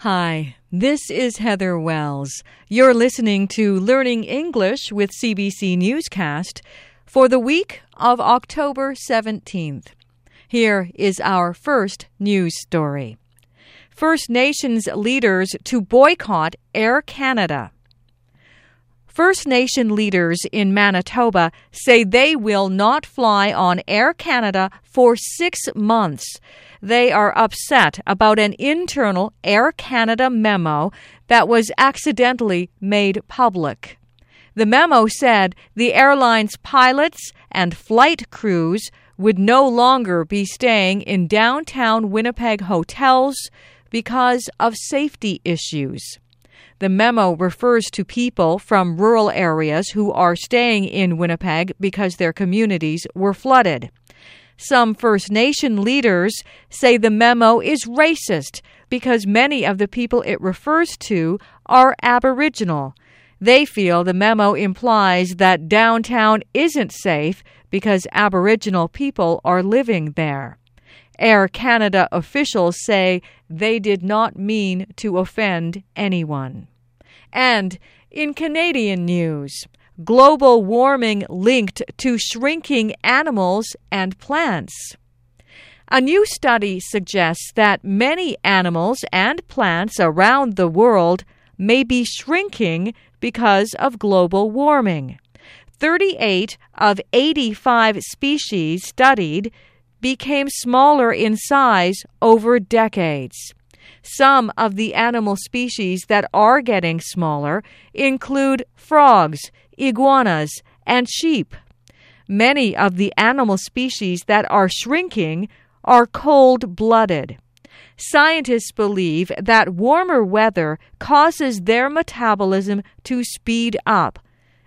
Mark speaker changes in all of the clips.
Speaker 1: Hi, this is Heather Wells. You're listening to Learning English with CBC Newscast for the week of October 17th. Here is our first news story First Nations leaders to boycott Air Canada. First Nation leaders in Manitoba say they will not fly on Air Canada for six months. They are upset about an internal Air Canada memo that was accidentally made public. The memo said the airline's pilots and flight crews would no longer be staying in downtown Winnipeg hotels because of safety issues. The memo refers to people from rural areas who are staying in Winnipeg because their communities were flooded. Some First Nation leaders say the memo is racist because many of the people it refers to are Aboriginal. They feel the memo implies that downtown isn't safe because Aboriginal people are living there. Air Canada officials say they did not mean to offend anyone. And in Canadian news, global warming linked to shrinking animals and plants. A new study suggests that many animals and plants around the world may be shrinking because of global warming. 38 of 85 species studied became smaller in size over decades. Some of the animal species that are getting smaller include frogs, iguanas, and sheep. Many of the animal species that are shrinking are cold blooded. Scientists believe that warmer weather causes their metabolism to speed up.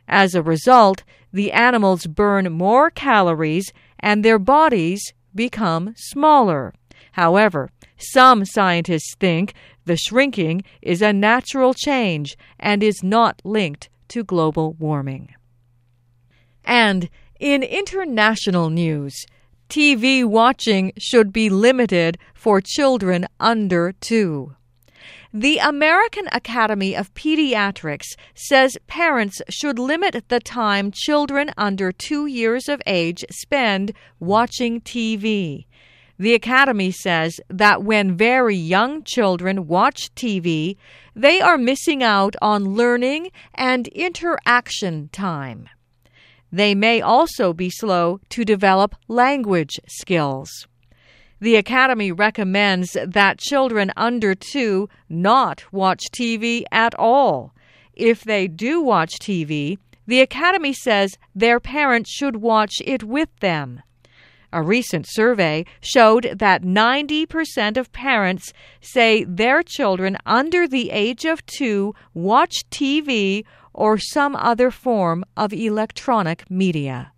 Speaker 1: As a result, the animals burn more calories and their bodies become smaller. However, some scientists think the shrinking is a natural change and is not linked to global warming. And in international news, TV watching should be limited for children under two. The American Academy of Pediatrics says parents should limit the time children under two years of age spend watching TV. The Academy says that when very young children watch TV, they are missing out on learning and interaction time. They may also be slow to develop language skills. The Academy recommends that children under two not watch TV at all. If they do watch TV, the Academy says their parents should watch it with them. A recent survey showed that 90% of parents say their children under the age of two watch TV or some other form of electronic media.